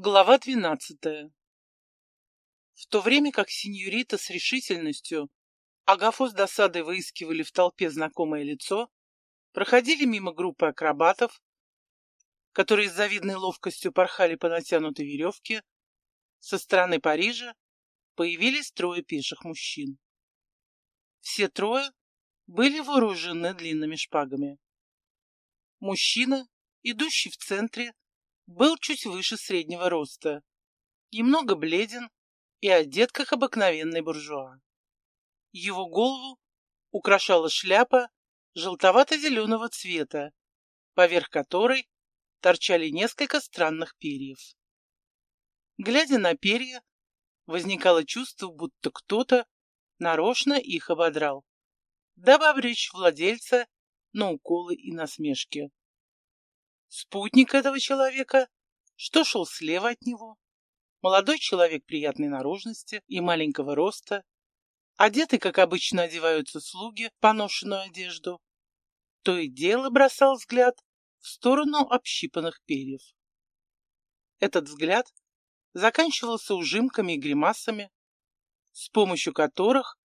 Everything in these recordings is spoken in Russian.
Глава двенадцатая В то время как сеньорита с решительностью, Агафо с досадой выискивали в толпе знакомое лицо, проходили мимо группы акробатов, которые с завидной ловкостью порхали по натянутой веревке, со стороны Парижа появились трое пеших мужчин. Все трое были вооружены длинными шпагами. Мужчина, идущий в центре, был чуть выше среднего роста, немного бледен и одет как обыкновенный буржуа. Его голову украшала шляпа желтовато-зеленого цвета, поверх которой торчали несколько странных перьев. Глядя на перья, возникало чувство, будто кто-то нарочно их ободрал, дабы обречь владельца на уколы и насмешки. Спутник этого человека, что шел слева от него, молодой человек приятной наружности и маленького роста, одетый, как обычно одеваются слуги, поношенную одежду, то и дело бросал взгляд в сторону общипанных перьев. Этот взгляд заканчивался ужимками и гримасами, с помощью которых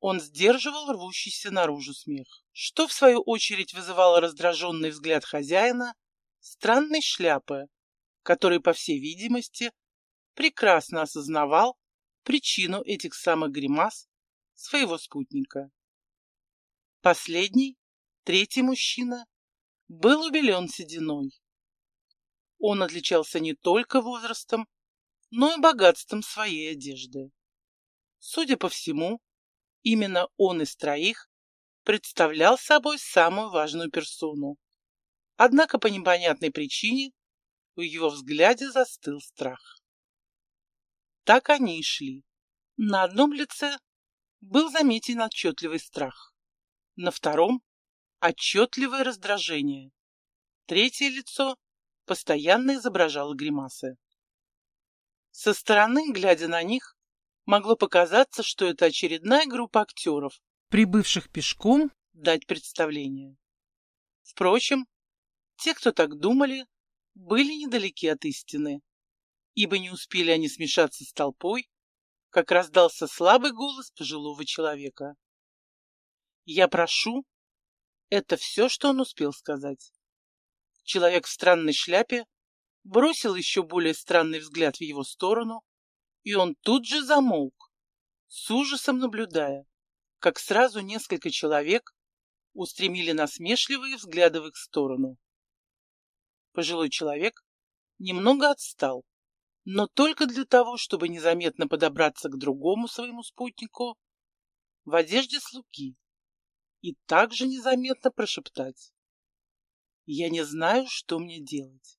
он сдерживал рвущийся наружу смех, что, в свою очередь, вызывало раздраженный взгляд хозяина странной шляпы, который, по всей видимости, прекрасно осознавал причину этих самых гримас своего спутника. Последний, третий мужчина, был убелен сединой. Он отличался не только возрастом, но и богатством своей одежды. Судя по всему, именно он из троих представлял собой самую важную персону, Однако по непонятной причине в его взгляде застыл страх. Так они и шли. На одном лице был заметен отчетливый страх, на втором — отчетливое раздражение. Третье лицо постоянно изображало гримасы. Со стороны, глядя на них, могло показаться, что это очередная группа актеров, прибывших пешком дать представление. Впрочем, те, кто так думали, были недалеки от истины, ибо не успели они смешаться с толпой, как раздался слабый голос пожилого человека. «Я прошу...» Это все, что он успел сказать. Человек в странной шляпе бросил еще более странный взгляд в его сторону, и он тут же замолк, с ужасом наблюдая, как сразу несколько человек устремили насмешливые взгляды в их сторону. Пожилой человек немного отстал, но только для того, чтобы незаметно подобраться к другому своему спутнику в одежде слуги и также незаметно прошептать. «Я не знаю, что мне делать».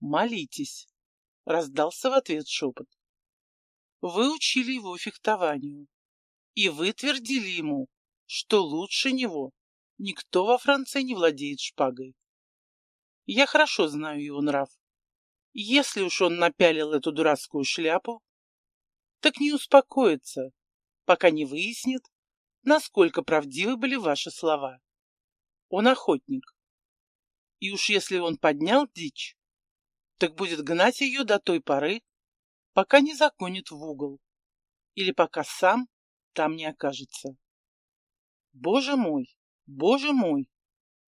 «Молитесь», — раздался в ответ шепот. «Вы учили его фехтованию, и вы твердили ему, что лучше него никто во Франции не владеет шпагой. Я хорошо знаю его нрав. Если уж он напялил эту дурацкую шляпу, так не успокоится, пока не выяснит, насколько правдивы были ваши слова. Он охотник. И уж если он поднял дичь, так будет гнать ее до той поры, пока не законит в угол или пока сам там не окажется. Боже мой, боже мой,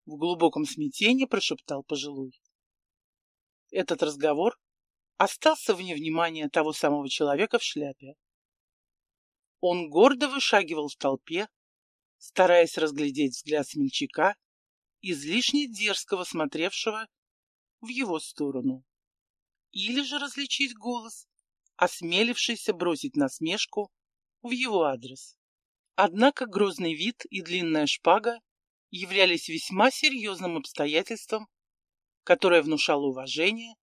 в глубоком смятении прошептал пожилой. Этот разговор остался вне внимания того самого человека в шляпе. Он гордо вышагивал в толпе, стараясь разглядеть взгляд смельчака, излишне дерзкого смотревшего в его сторону, или же различить голос, осмелившийся бросить насмешку в его адрес. Однако грозный вид и длинная шпага являлись весьма серьезным обстоятельством, которое внушало уважение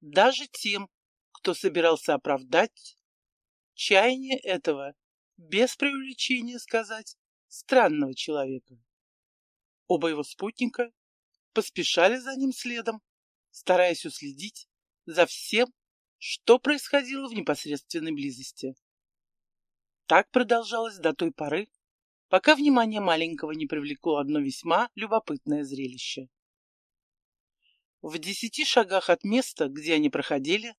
даже тем, кто собирался оправдать чаяние этого, без преувеличения сказать, странного человека. Оба его спутника поспешали за ним следом, стараясь уследить за всем, что происходило в непосредственной близости. Так продолжалось до той поры, пока внимание маленького не привлекло одно весьма любопытное зрелище. В десяти шагах от места, где они проходили,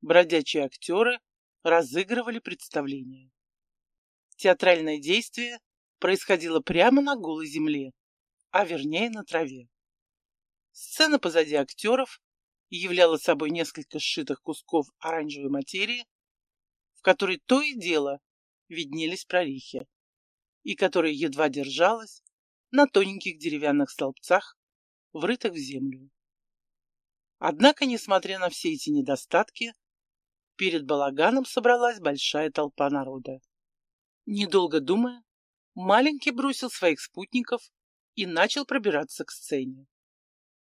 бродячие актеры разыгрывали представление. Театральное действие происходило прямо на голой земле, а вернее на траве. Сцена позади актеров являла собой несколько сшитых кусков оранжевой материи, в которой то и дело виднелись прорехи, и которая едва держалась на тоненьких деревянных столбцах, врытых в землю. Однако, несмотря на все эти недостатки, перед балаганом собралась большая толпа народа. Недолго думая, маленький бросил своих спутников и начал пробираться к сцене.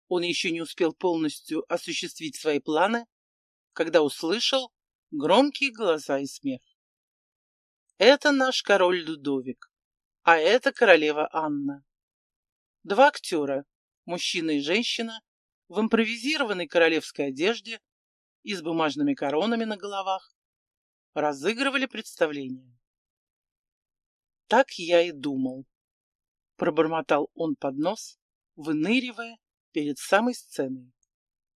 Он еще не успел полностью осуществить свои планы, когда услышал громкие голоса и смех. Это наш король Людовик, а это королева Анна. Два актера, мужчина и женщина, в импровизированной королевской одежде и с бумажными коронами на головах, разыгрывали представление. Так я и думал. Пробормотал он под нос, выныривая перед самой сценой.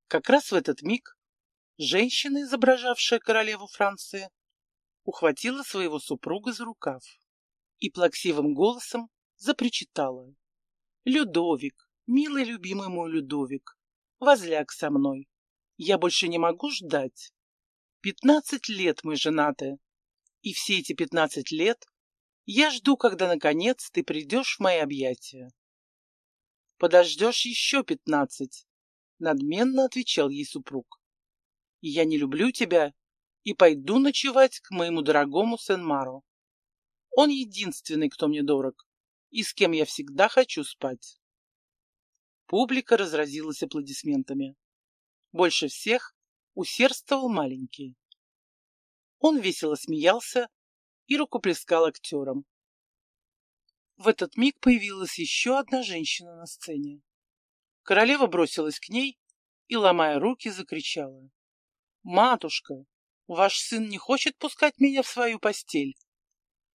Как раз в этот миг женщина, изображавшая королеву Франции, ухватила своего супруга за рукав и плаксивым голосом запричитала. «Людовик, милый любимый мой Людовик, возляг со мной. Я больше не могу ждать. Пятнадцать лет мы женаты, и все эти пятнадцать лет я жду, когда, наконец, ты придешь в мои объятия. Подождешь еще пятнадцать, надменно отвечал ей супруг. Я не люблю тебя и пойду ночевать к моему дорогому Сен-Мару. Он единственный, кто мне дорог, и с кем я всегда хочу спать. Публика разразилась аплодисментами. Больше всех усердствовал маленький. Он весело смеялся и рукоплескал актерам. В этот миг появилась еще одна женщина на сцене. Королева бросилась к ней и, ломая руки, закричала. «Матушка, ваш сын не хочет пускать меня в свою постель.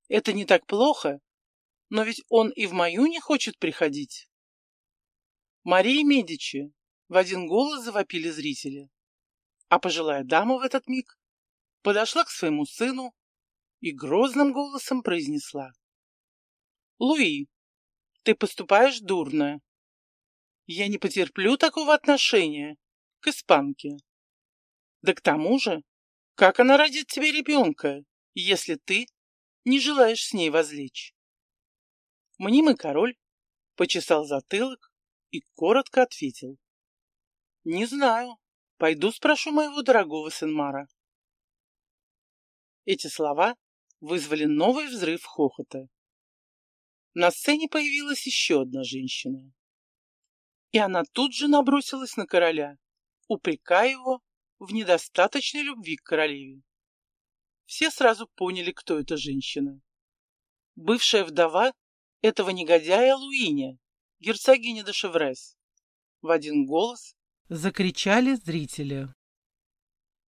Это не так плохо, но ведь он и в мою не хочет приходить». Мария Медичи в один голос завопили зрители. А пожилая дама в этот миг подошла к своему сыну и грозным голосом произнесла. «Луи, ты поступаешь дурно. Я не потерплю такого отношения к испанке. Да к тому же, как она родит тебе ребенка, если ты не желаешь с ней возлечь?» Мнимый король почесал затылок и коротко ответил. «Не знаю. Пойду спрошу моего дорогого Сенмара». Эти слова вызвали новый взрыв хохота. На сцене появилась еще одна женщина. И она тут же набросилась на короля, упрекая его в недостаточной любви к королеве. Все сразу поняли, кто эта женщина. Бывшая вдова этого негодяя Луиня, герцогиня де Шеврес. В один голос закричали зрители.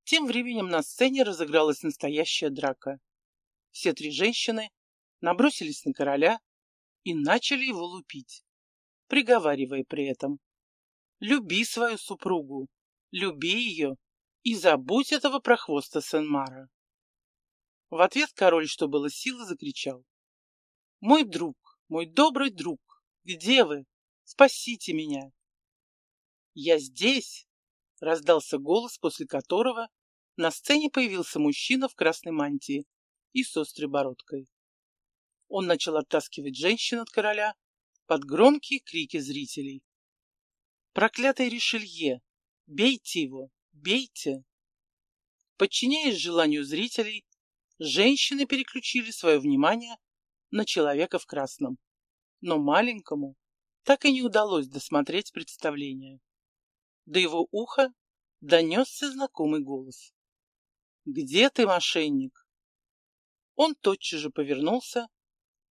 Тем временем на сцене разыгралась настоящая драка. Все три женщины набросились на короля и начали его лупить, приговаривая при этом. «Люби свою супругу, люби ее и забудь этого прохвоста Сен-Мара». В ответ король, что было силы, закричал. «Мой друг, мой добрый друг, где вы? Спасите меня!» «Я здесь!» — раздался голос, после которого на сцене появился мужчина в красной мантии и с острой бородкой. Он начал оттаскивать женщин от короля под громкие крики зрителей. «Проклятый Ришелье! Бейте его! Бейте!» Подчиняясь желанию зрителей, женщины переключили свое внимание на человека в красном. Но маленькому так и не удалось досмотреть представление. До его уха донесся знакомый голос. «Где ты, мошенник?» Он тотчас же повернулся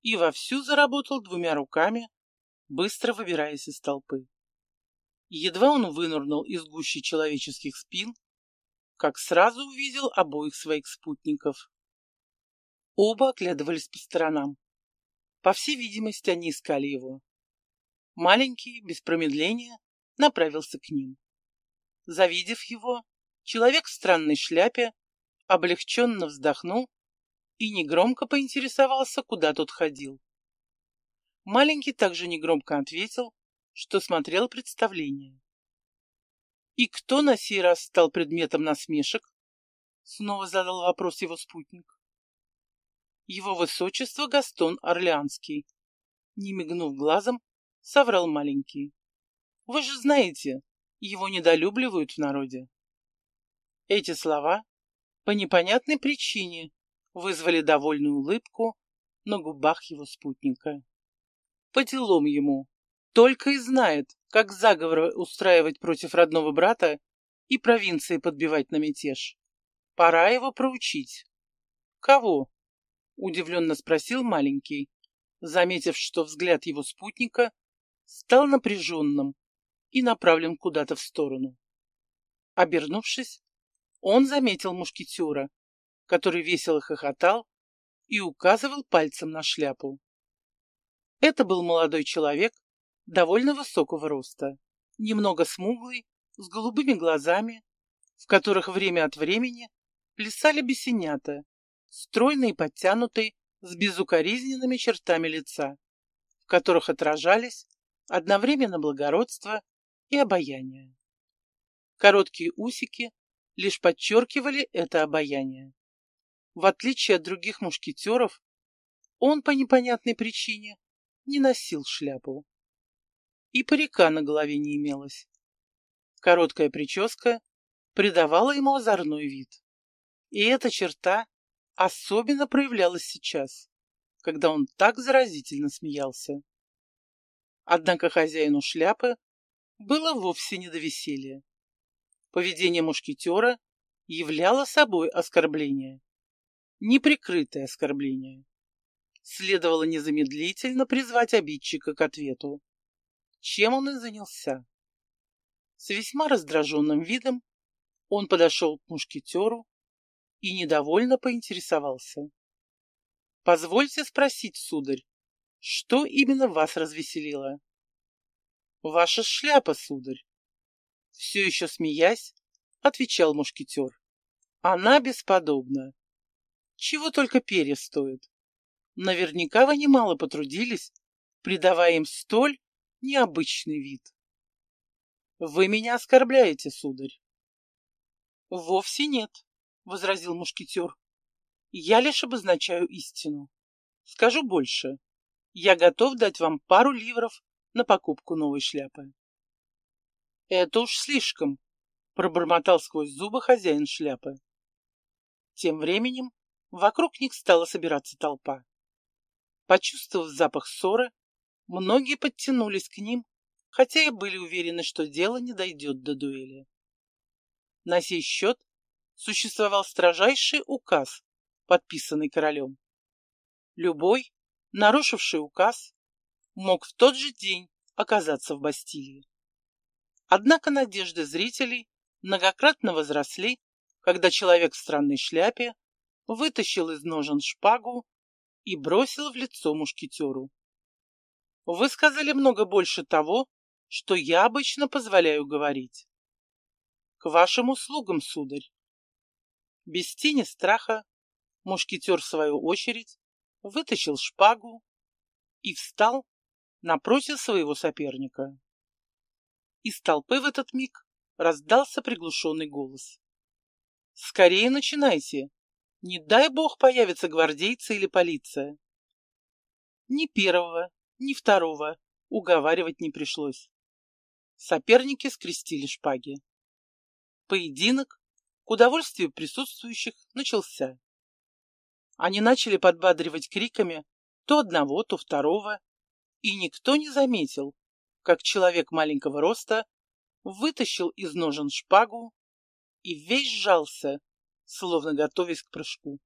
и вовсю заработал двумя руками, быстро выбираясь из толпы. Едва он вынырнул из гущи человеческих спин, как сразу увидел обоих своих спутников. Оба оглядывались по сторонам. По всей видимости, они искали его. Маленький, без промедления, направился к ним. Завидев его, человек в странной шляпе облегченно вздохнул и негромко поинтересовался, куда тот ходил. Маленький также негромко ответил, что смотрел представление. «И кто на сей раз стал предметом насмешек?» Снова задал вопрос его спутник. «Его высочество Гастон Орлеанский», не мигнув глазом, соврал маленький. «Вы же знаете, его недолюбливают в народе». Эти слова по непонятной причине вызвали довольную улыбку на губах его спутника. По делам ему. Только и знает, как заговоры устраивать против родного брата и провинции подбивать на мятеж. Пора его проучить. Кого? Удивленно спросил маленький, заметив, что взгляд его спутника стал напряженным и направлен куда-то в сторону. Обернувшись, он заметил мушкетера, который весело хохотал и указывал пальцем на шляпу. Это был молодой человек, довольно высокого роста, немного смуглый, с голубыми глазами, в которых время от времени плясали бесенята, стройный и подтянутый, с безукоризненными чертами лица, в которых отражались одновременно благородство и обаяние. Короткие усики лишь подчеркивали это обаяние. В отличие от других мушкетеров, он по непонятной причине не носил шляпу. И парика на голове не имелось. Короткая прическа придавала ему озорной вид. И эта черта особенно проявлялась сейчас, когда он так заразительно смеялся. Однако хозяину шляпы было вовсе не до веселья. Поведение мушкетера являло собой оскорбление. Неприкрытое оскорбление. Следовало незамедлительно призвать обидчика к ответу. Чем он и занялся. С весьма раздраженным видом он подошел к мушкетеру и недовольно поинтересовался. — Позвольте спросить, сударь, что именно вас развеселило? — Ваша шляпа, сударь. Все еще смеясь, отвечал мушкетер. Она бесподобна. Чего только перья стоят. Наверняка вы немало потрудились, придавая им столь необычный вид. Вы меня оскорбляете, сударь. Вовсе нет, возразил мушкетер. Я лишь обозначаю истину. Скажу больше. Я готов дать вам пару ливров на покупку новой шляпы. Это уж слишком, пробормотал сквозь зубы хозяин шляпы. Тем временем вокруг них стала собираться толпа. Почувствовав запах ссоры, многие подтянулись к ним, хотя и были уверены, что дело не дойдет до дуэли. На сей счет существовал строжайший указ, подписанный королем. Любой, нарушивший указ, мог в тот же день оказаться в Бастилии. Однако надежды зрителей многократно возросли, когда человек в странной шляпе вытащил из ножен шпагу и бросил в лицо мушкетеру. Вы сказали много больше того, что я обычно позволяю говорить. К вашим услугам, сударь. Без тени страха мушкетер, в свою очередь, вытащил шпагу и встал напротив своего соперника. Из толпы в этот миг раздался приглушенный голос. «Скорее начинайте! Не дай бог появятся гвардейцы или полиция!» Ни первого, ни второго уговаривать не пришлось. Соперники скрестили шпаги. Поединок, к удовольствию присутствующих, начался. Они начали подбадривать криками то одного, то второго, и никто не заметил, как человек маленького роста вытащил из ножен шпагу и весь сжался, словно готовясь к прыжку.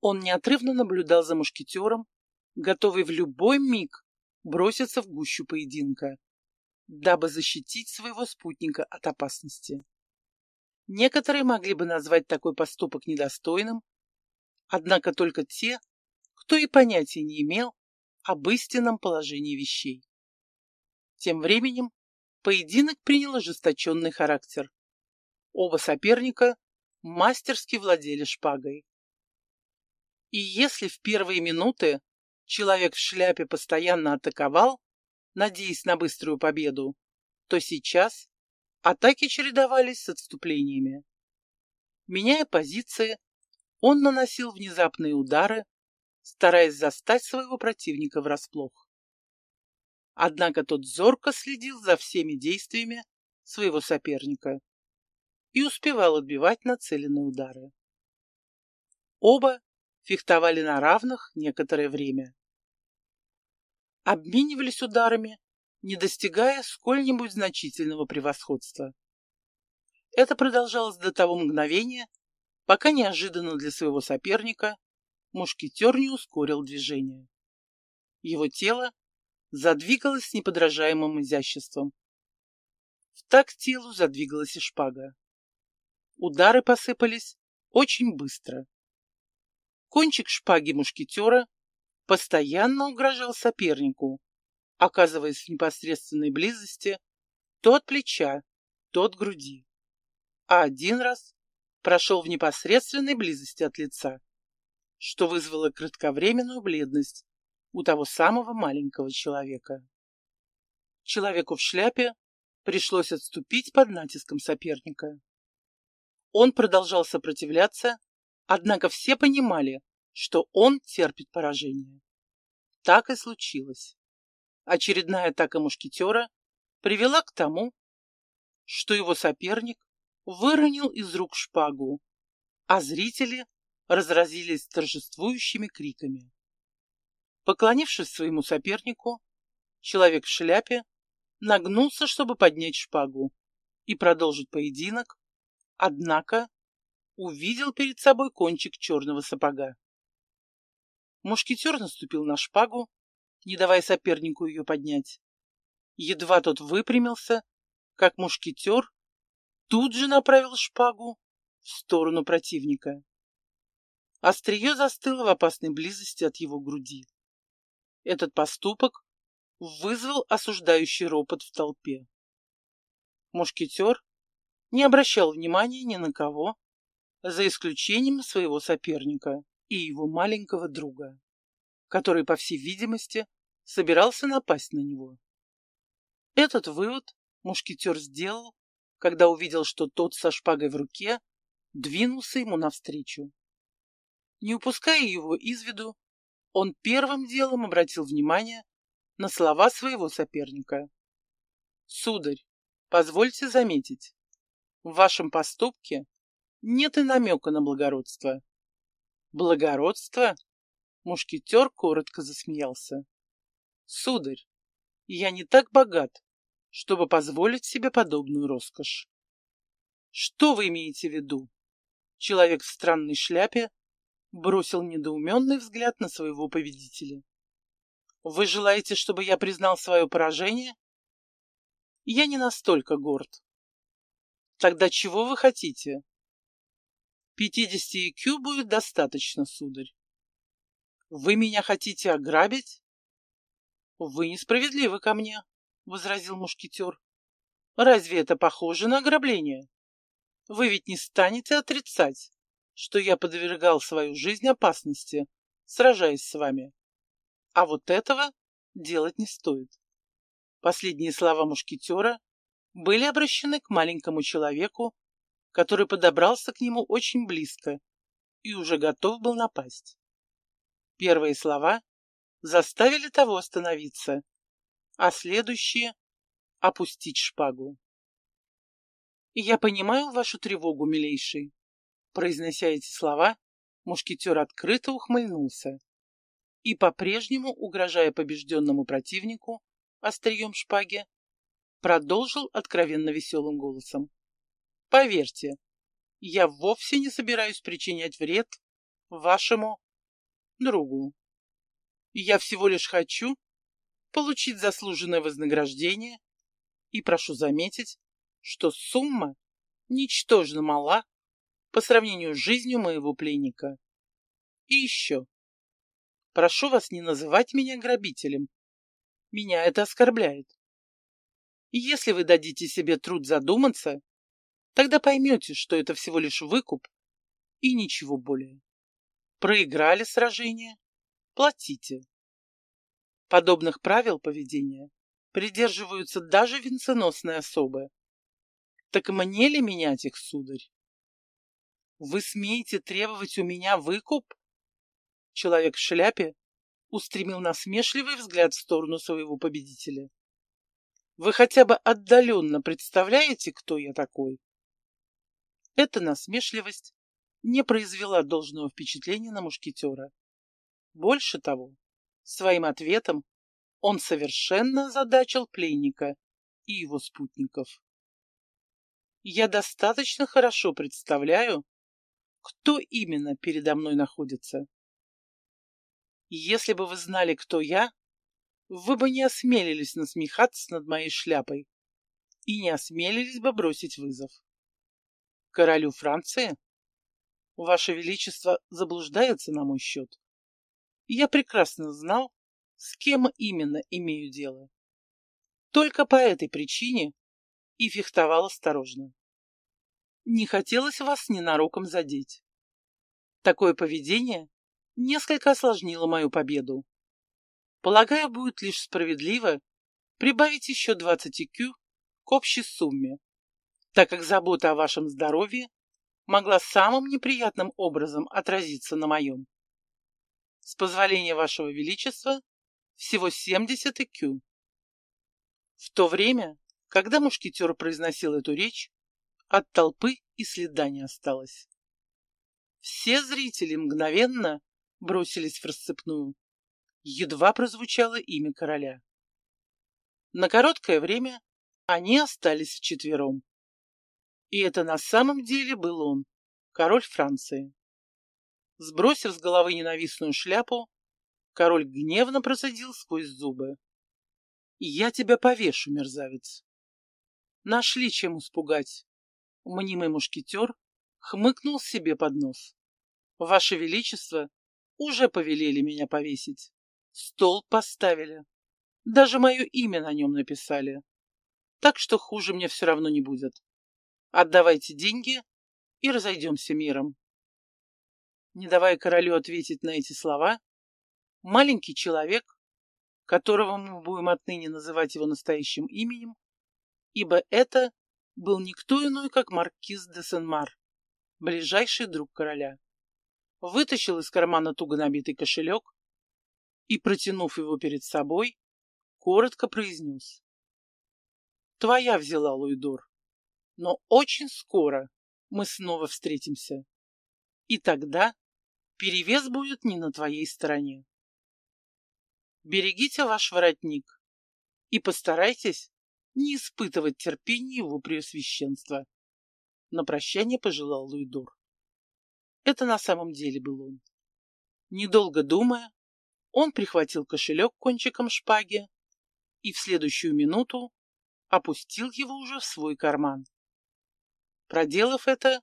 Он неотрывно наблюдал за мушкетером, готовый в любой миг броситься в гущу поединка, дабы защитить своего спутника от опасности. Некоторые могли бы назвать такой поступок недостойным, однако только те, кто и понятия не имел об истинном положении вещей. Тем временем Поединок принял ожесточенный характер. Оба соперника мастерски владели шпагой. И если в первые минуты человек в шляпе постоянно атаковал, надеясь на быструю победу, то сейчас атаки чередовались с отступлениями. Меняя позиции, он наносил внезапные удары, стараясь застать своего противника врасплох. Однако тот зорко следил за всеми действиями своего соперника и успевал отбивать нацеленные удары. Оба фехтовали на равных некоторое время. Обменивались ударами, не достигая сколь-нибудь значительного превосходства. Это продолжалось до того мгновения, пока неожиданно для своего соперника мушкетер не ускорил движение. Его тело задвигалось с неподражаемым изяществом. В такт телу задвигалась и шпага. Удары посыпались очень быстро. Кончик шпаги мушкетера постоянно угрожал сопернику, оказываясь в непосредственной близости то от плеча, то от груди. А один раз прошел в непосредственной близости от лица, что вызвало кратковременную бледность у того самого маленького человека. Человеку в шляпе пришлось отступить под натиском соперника. Он продолжал сопротивляться, однако все понимали, что он терпит поражение. Так и случилось. Очередная атака мушкетера привела к тому, что его соперник выронил из рук шпагу, а зрители разразились торжествующими криками. Поклонившись своему сопернику, человек в шляпе нагнулся, чтобы поднять шпагу и продолжить поединок, однако увидел перед собой кончик черного сапога. Мушкетер наступил на шпагу, не давая сопернику ее поднять. Едва тот выпрямился, как мушкетер тут же направил шпагу в сторону противника. Острие застыло в опасной близости от его груди. Этот поступок вызвал осуждающий ропот в толпе. Мушкетер не обращал внимания ни на кого, за исключением своего соперника и его маленького друга, который, по всей видимости, собирался напасть на него. Этот вывод мушкетер сделал, когда увидел, что тот со шпагой в руке двинулся ему навстречу. Не упуская его из виду, он первым делом обратил внимание на слова своего соперника. «Сударь, позвольте заметить, в вашем поступке нет и намека на благородство». «Благородство?» Мушкетер коротко засмеялся. «Сударь, я не так богат, чтобы позволить себе подобную роскошь». «Что вы имеете в виду?» Человек в странной шляпе бросил недоуменный взгляд на своего победителя. «Вы желаете, чтобы я признал свое поражение?» «Я не настолько горд». «Тогда чего вы хотите?» «Пятидесяти IQ будет достаточно, сударь». «Вы меня хотите ограбить?» «Вы несправедливы ко мне», — возразил мушкетер. «Разве это похоже на ограбление? Вы ведь не станете отрицать, что я подвергал свою жизнь опасности, сражаясь с вами. А вот этого делать не стоит. Последние слова мушкетера были обращены к маленькому человеку, который подобрался к нему очень близко и уже готов был напасть. Первые слова заставили того остановиться, а следующие — опустить шпагу. «Я понимаю вашу тревогу, милейший», Произнося эти слова, мушкетер открыто ухмыльнулся и, по-прежнему угрожая побежденному противнику острием шпаги, продолжил откровенно веселым голосом. «Поверьте, я вовсе не собираюсь причинять вред вашему другу. Я всего лишь хочу получить заслуженное вознаграждение и прошу заметить, что сумма ничтожно мала по сравнению с жизнью моего пленника. И еще. Прошу вас не называть меня грабителем. Меня это оскорбляет. Если вы дадите себе труд задуматься, тогда поймете, что это всего лишь выкуп и ничего более. Проиграли сражение – платите. Подобных правил поведения придерживаются даже венценосные особы. Так мне ли менять их, сударь? Вы смеете требовать у меня выкуп? Человек в шляпе устремил насмешливый взгляд в сторону своего победителя. Вы хотя бы отдаленно представляете, кто я такой? Эта насмешливость не произвела должного впечатления на мушкетера. Больше того, своим ответом он совершенно задачил пленника и его спутников. Я достаточно хорошо представляю, кто именно передо мной находится. Если бы вы знали, кто я, вы бы не осмелились насмехаться над моей шляпой и не осмелились бы бросить вызов. Королю Франции? Ваше Величество заблуждается на мой счет. Я прекрасно знал, с кем именно имею дело. Только по этой причине и фехтовал осторожно. Не хотелось вас ненароком задеть. Такое поведение несколько осложнило мою победу. Полагаю, будет лишь справедливо прибавить еще 20 IQ к общей сумме, так как забота о вашем здоровье могла самым неприятным образом отразиться на моем. С позволения вашего величества, всего 70 IQ. В то время, когда мушкетер произносил эту речь, от толпы и следа не осталось. Все зрители мгновенно бросились в расцепную. Едва прозвучало имя короля. На короткое время они остались вчетвером. И это на самом деле был он, король Франции. Сбросив с головы ненавистную шляпу, король гневно процедил сквозь зубы. «Я тебя повешу, мерзавец!» Нашли чем испугать. Мнимый мушкетер хмыкнул себе под нос. «Ваше Величество уже повелели меня повесить. Стол поставили. Даже мое имя на нем написали. Так что хуже мне все равно не будет. Отдавайте деньги и разойдемся миром. Не давая королю ответить на эти слова, маленький человек, которого мы будем отныне называть его настоящим именем, ибо это был никто иной, как маркиз де Сен-Мар, ближайший друг короля, вытащил из кармана туго набитый кошелек и, протянув его перед собой, коротко произнес. «Твоя взяла, Луидор, но очень скоро мы снова встретимся, и тогда перевес будет не на твоей стороне. Берегите ваш воротник и постарайтесь не испытывать терпения его преосвященства. На прощание пожелал Луидор. Это на самом деле был он. Недолго думая, он прихватил кошелек кончиком шпаги и в следующую минуту опустил его уже в свой карман. Проделав это,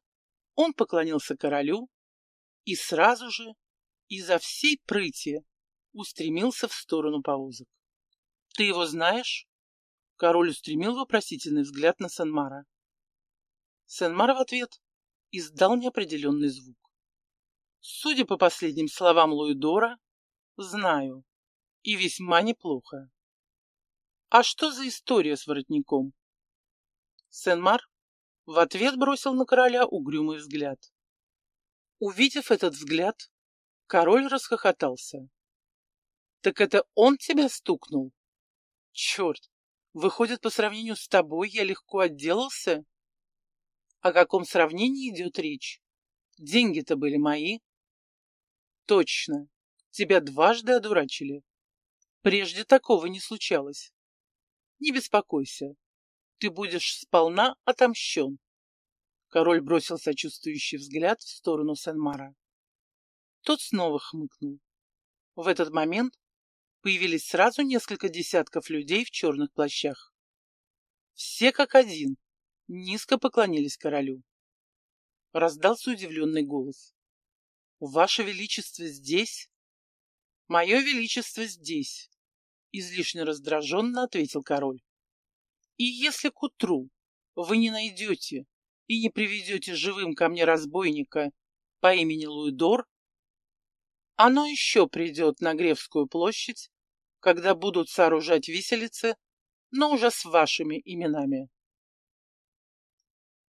он поклонился королю и сразу же, изо всей прыти, устремился в сторону повозок. «Ты его знаешь?» Король устремил вопросительный взгляд на Сенмара. Сенмар в ответ издал неопределенный звук. Судя по последним словам Луидора, Знаю. И весьма неплохо. А что за история с воротником? Сен-Мар в ответ бросил на короля угрюмый взгляд. Увидев этот взгляд, король расхохотался. Так это он тебя стукнул? Черт, выходит, по сравнению с тобой я легко отделался? О каком сравнении идет речь? Деньги-то были мои. Точно, Тебя дважды одурачили. Прежде такого не случалось. Не беспокойся. Ты будешь сполна отомщен. Король бросил сочувствующий взгляд в сторону Сен-Мара. Тот снова хмыкнул. В этот момент появились сразу несколько десятков людей в черных плащах. Все как один низко поклонились королю. Раздался удивленный голос. «Ваше Величество здесь?» «Мое величество здесь», — излишне раздраженно ответил король. И если к утру вы не найдете и не приведете живым ко мне разбойника по имени Луидор, оно еще придет на Гревскую площадь, когда будут сооружать виселицы, но уже с вашими именами.